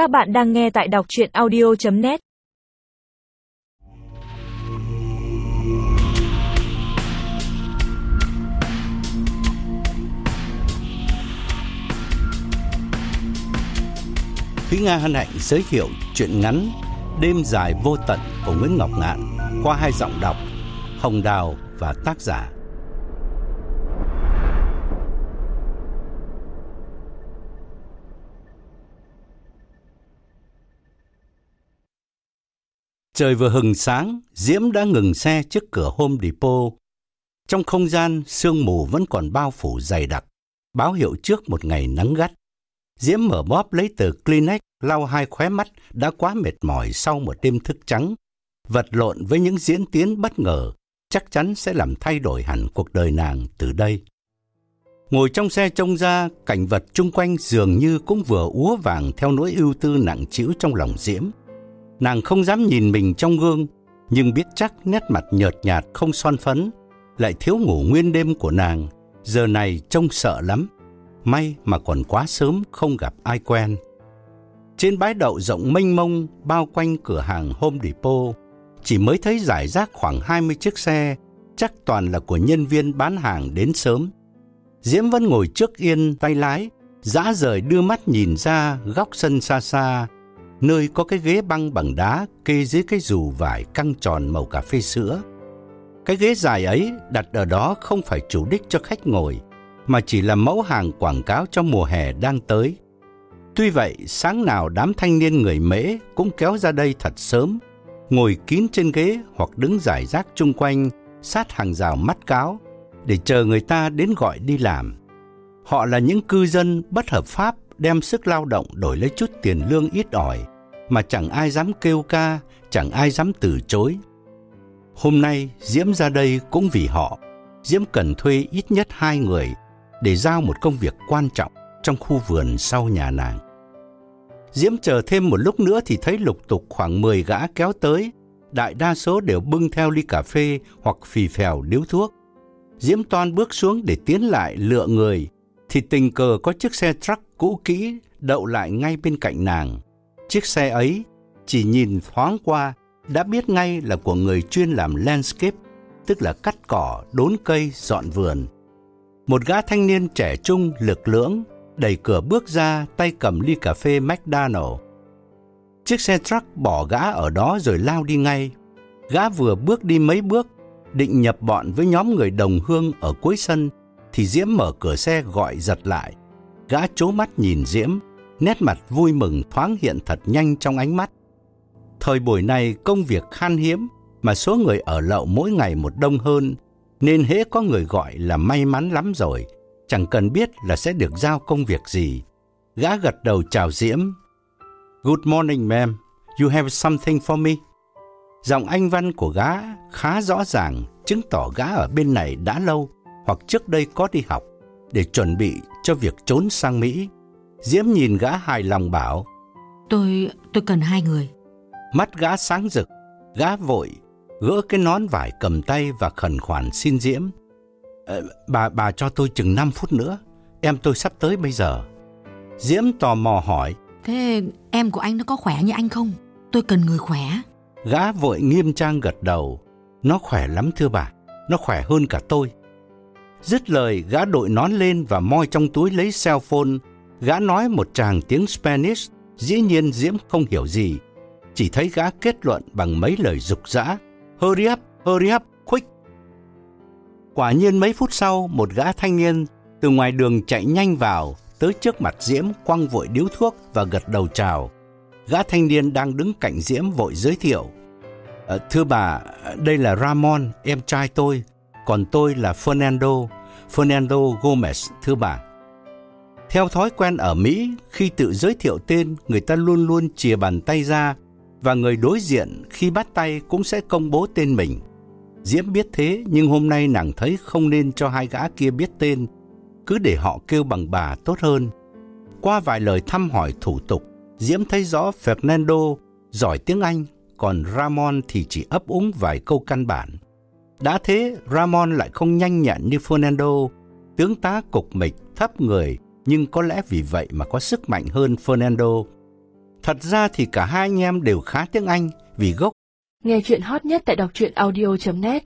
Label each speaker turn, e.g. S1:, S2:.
S1: Các bạn đang nghe tại đọc chuyện audio.net
S2: Thúy Nga hân hạnh giới thiệu chuyện ngắn Đêm dài vô tận của Nguyễn Ngọc Ngạn qua hai giọng đọc, Hồng Đào và tác giả. Trời vừa hừng sáng, Diễm đã ngừng xe trước cửa Home Depot. Trong không gian, sương mù vẫn còn bao phủ dày đặc, báo hiệu trước một ngày nắng gắt. Diễm mở bóp lấy tờ Kleenex, lau hai khóe mắt đã quá mệt mỏi sau một đêm thức trắng. Vật lộn với những diễn tiến bất ngờ, chắc chắn sẽ làm thay đổi hẳn cuộc đời nàng từ đây. Ngồi trong xe trông ra, cảnh vật chung quanh dường như cũng vừa úa vàng theo nỗi ưu tư nặng trĩu trong lòng Diễm. Nàng không dám nhìn mình trong gương, nhưng biết chắc nét mặt nhợt nhạt không son phấn, lại thiếu ngủ nguyên đêm của nàng, giờ này trông sợ lắm. May mà còn quá sớm không gặp ai quen. Trên bãi đậu rộng mênh mông bao quanh cửa hàng Home Depot, chỉ mới thấy giải rác khoảng 20 chiếc xe, chắc toàn là của nhân viên bán hàng đến sớm. Diễm vẫn ngồi trước yên tay lái, dã rời đưa mắt nhìn ra góc sân xa xa, nơi có cái ghế băng bằng đá kê dưới cái dù vải căng tròn màu cà phê sữa. Cái ghế dài ấy đặt ở đó không phải chủ đích cho khách ngồi, mà chỉ là mẫu hàng quảng cáo cho mùa hè đang tới. Tuy vậy, sáng nào đám thanh niên người mễ cũng kéo ra đây thật sớm, ngồi kín trên ghế hoặc đứng giải rác chung quanh, sát hàng rào mắt cáo, để chờ người ta đến gọi đi làm. Họ là những cư dân bất hợp pháp đem sức lao động đổi lấy chút tiền lương ít ỏi, mà chẳng ai dám kêu ca, chẳng ai dám từ chối. Hôm nay Diễm ra đây cũng vì họ. Diễm cần thuê ít nhất hai người để giao một công việc quan trọng trong khu vườn sau nhà nàng. Diễm chờ thêm một lúc nữa thì thấy lục tục khoảng 10 gã kéo tới, đại đa số đều bưng theo ly cà phê hoặc phì phèo điếu thuốc. Diễm toan bước xuống để tiến lại lựa người, thì tình cờ có chiếc xe truck cũ kỹ đậu lại ngay bên cạnh nàng. Chiếc xe ấy chỉ nhìn thoáng qua đã biết ngay là của người chuyên làm landscape, tức là cắt cỏ, đốn cây, dọn vườn. Một gã thanh niên trẻ trung, lực lưỡng, đẩy cửa bước ra, tay cầm ly cà phê McDonald. Chiếc xe truck bỏ gã ở đó rồi lao đi ngay. Gã vừa bước đi mấy bước, định nhập bọn với nhóm người đồng hương ở cuối sân, thì Diễm mở cửa xe gọi giật lại. Gã chố mắt nhìn Diễm, nét mặt vui mừng thoáng hiện thật nhanh trong ánh mắt. Thời buổi này công việc khan hiếm mà số người ở lậu mỗi ngày một đông hơn, nên hễ có người gọi là may mắn lắm rồi, chẳng cần biết là sẽ được giao công việc gì. Gã gật đầu chào Diễm. Good morning ma'am, you have something for me? Giọng anh văn của gã khá rõ ràng, chứng tỏ gã ở bên này đã lâu hoặc trước đây có đi học để chuẩn bị cho việc trốn sang Mỹ. Diễm nhìn gã hài lòng bảo
S3: Tôi, tôi cần hai người.
S2: Mắt gã sáng rực, gã vội, gỡ cái nón vải cầm tay và khẩn khoản xin Diễm. Ờ, bà, bà cho tôi chừng 5 phút nữa, em tôi sắp tới bây giờ. Diễm tò mò hỏi.
S3: Thế em của anh nó có khỏe như anh không? Tôi cần người khỏe.
S2: Gã vội nghiêm trang gật đầu. Nó khỏe lắm thưa bà, nó khỏe hơn cả tôi. Dứt lời, gã đội nón lên và moi trong túi lấy cell phone. Gã nói một tràng tiếng Spanish, dĩ nhiên Diễm không hiểu gì. Chỉ thấy gã kết luận bằng mấy lời rục rã. Hurry up, hurry up, quick. Quả nhiên mấy phút sau, một gã thanh niên từ ngoài đường chạy nhanh vào, tới trước mặt Diễm quăng vội điếu thuốc và gật đầu chào. Gã thanh niên đang đứng cạnh Diễm vội giới thiệu. À, thưa bà, đây là Ramon, em trai tôi, còn tôi là Fernando, Fernando Gomez, thưa bà. Theo thói quen ở Mỹ, khi tự giới thiệu tên, người ta luôn luôn chìa bàn tay ra và người đối diện khi bắt tay cũng sẽ công bố tên mình. Diễm biết thế nhưng hôm nay nàng thấy không nên cho hai gã kia biết tên, cứ để họ kêu bằng bà tốt hơn. Qua vài lời thăm hỏi thủ tục, Diễm thấy rõ Fernando giỏi tiếng Anh, còn Ramon thì chỉ ấp úng vài câu căn bản. Đã thế, Ramon lại không nhanh nhẹn như Fernando, tướng tá cục mịch, thấp người, nhưng có lẽ vì vậy mà có sức mạnh hơn Fernando. Thật ra thì cả hai anh em đều khá tiếng Anh vì gốc
S4: Nghe chuyện hot nhất tại đọc truyện audio.net